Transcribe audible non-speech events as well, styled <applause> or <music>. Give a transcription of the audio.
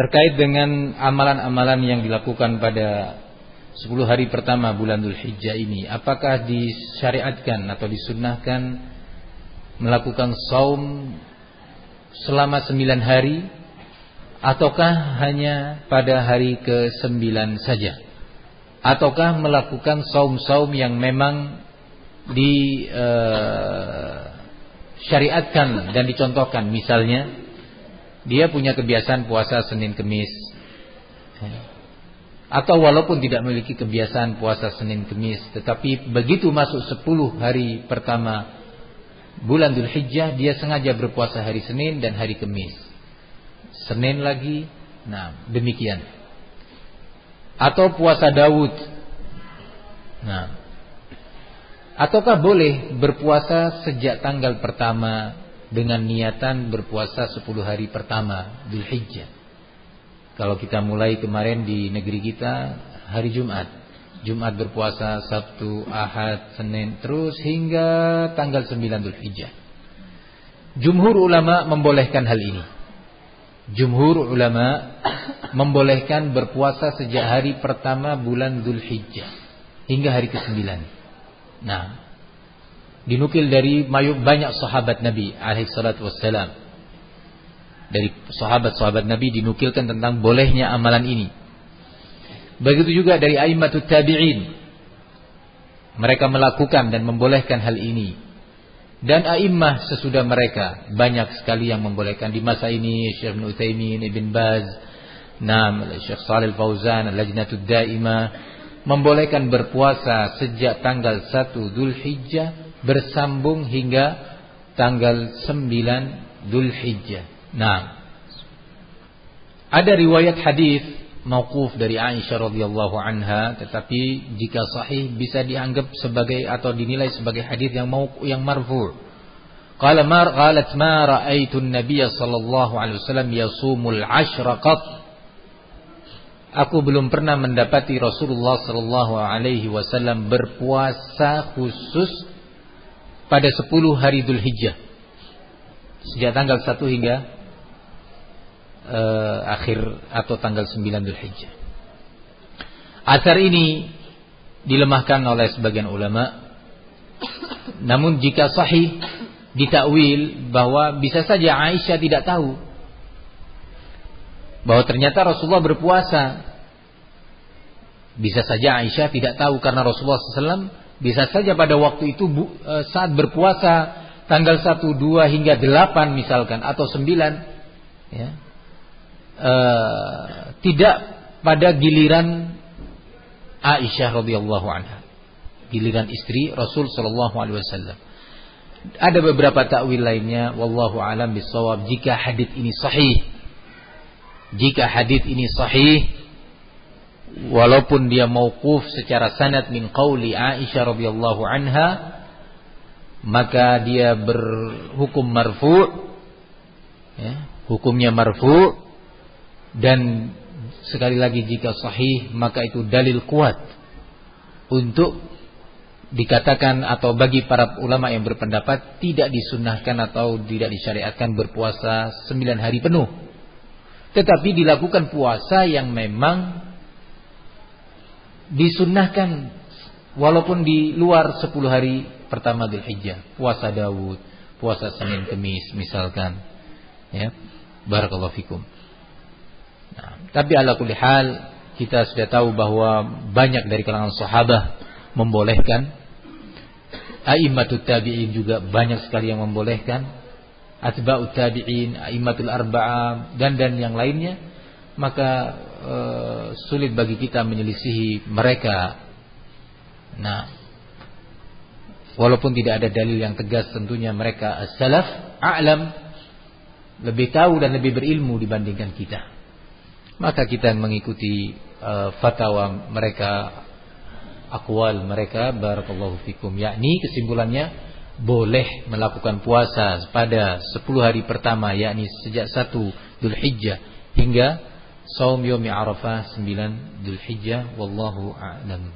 terkait dengan amalan-amalan yang dilakukan pada 10 hari pertama bulan Dhul Hijjah ini apakah disyariatkan atau disunnahkan melakukan saum selama 9 hari ataukah hanya pada hari ke-9 saja? Ataukah melakukan saum-saum yang memang di uh, syariatkan dan dicontohkan? Misalnya dia punya kebiasaan puasa Senin Kemis. Atau walaupun tidak memiliki kebiasaan puasa Senin Kemis tetapi begitu masuk 10 hari pertama bulan Dhul Hijjah dia sengaja berpuasa hari Senin dan hari Kemis. Senin lagi nah demikian. Atau puasa Daud nah Ataukah boleh berpuasa sejak tanggal pertama dengan niatan berpuasa 10 hari pertama Dhul Hijjah. Kalau kita mulai kemarin di negeri kita hari Jumat. Jumat berpuasa Sabtu, Ahad, Senin terus hingga tanggal 9 Dhul Hijjah. Jumhur ulama membolehkan hal ini. Jumhur ulama <coughs> membolehkan berpuasa sejak hari pertama bulan Dhul Hijjah hingga hari ke-9. Nah, dinukil dari banyak sahabat Nabi alaihi salatu wassalam. Dari sahabat-sahabat Nabi dinukilkan tentang bolehnya amalan ini. Begitu juga dari aimatut tabi'in. Mereka melakukan dan membolehkan hal ini. Dan a'immah sesudah mereka banyak sekali yang membolehkan di masa ini Syekh Ibn Utsaimin, Ibn Baz, Nam, Syekh Shalih Fauzan, Al-Lajnatud Daimah membolehkan berpuasa sejak tanggal 1 Dhul Hijjah bersambung hingga tanggal 9 Dhul Hijjah. Nah, ada riwayat hadis mauquf dari Aisyah radhiyallahu anha tetapi jika sahih bisa dianggap sebagai atau dinilai sebagai hadis yang mau yang marfu. Qala mar qalat ma ra'aitu an-nabiy sallallahu alaihi wasallam yasumul ashra qat Aku belum pernah mendapati Rasulullah Sallallahu Alaihi Wasallam berpuasa khusus pada 10 hari Dhul Hijjah sejak tanggal 1 hingga uh, akhir atau tanggal 9 Dhul Hijjah. Asar ini dilemahkan oleh sebagian ulama. Namun jika sahih ditakwil bahwa bisa saja Aisyah tidak tahu bahwa ternyata Rasulullah berpuasa. Bisa saja Aisyah tidak tahu karena Rasulullah SAW bisa saja pada waktu itu e, saat berpuasa tanggal 1, 2 hingga 8 misalkan atau 9 ya, e, tidak pada giliran Aisyah radhiyallahu anha. Giliran istri Rasul sallallahu alaihi wasallam. Ada beberapa takwil lainnya wallahu alam bisawab jika hadis ini sahih jika hadis ini sahih walaupun dia mauquf secara sanad min qauli Aisyah radhiyallahu anha maka dia berhukum marfu ya, hukumnya marfu dan sekali lagi jika sahih maka itu dalil kuat untuk dikatakan atau bagi para ulama yang berpendapat tidak disunahkan atau tidak disyariatkan berpuasa sembilan hari penuh. Tetapi dilakukan puasa yang memang disunnahkan walaupun di luar 10 hari pertama Dhul Hijjah. Puasa Dawud, puasa Senin Kemis misalkan. Ya. Barakallahu fikum. Nah, tapi ala kulli hal kita sudah tahu bahwa banyak dari kalangan sahabat membolehkan. A'immatut tabi'in juga banyak sekali yang membolehkan atba'ut tabi'in, a'immatul arba'ah dan dan yang lainnya, maka e, sulit bagi kita menyelisihi mereka. Nah, walaupun tidak ada dalil yang tegas tentunya mereka as-salaf a'lam lebih tahu dan lebih berilmu dibandingkan kita. Maka kita mengikuti e, fatwa mereka, akwal mereka barakallahu fikum yakni kesimpulannya boleh melakukan puasa pada 10 hari pertama yakni sejak 1 Dhul Hijjah hingga saum yaumi Arafah 9 Dhul Hijjah wallahu a'lam.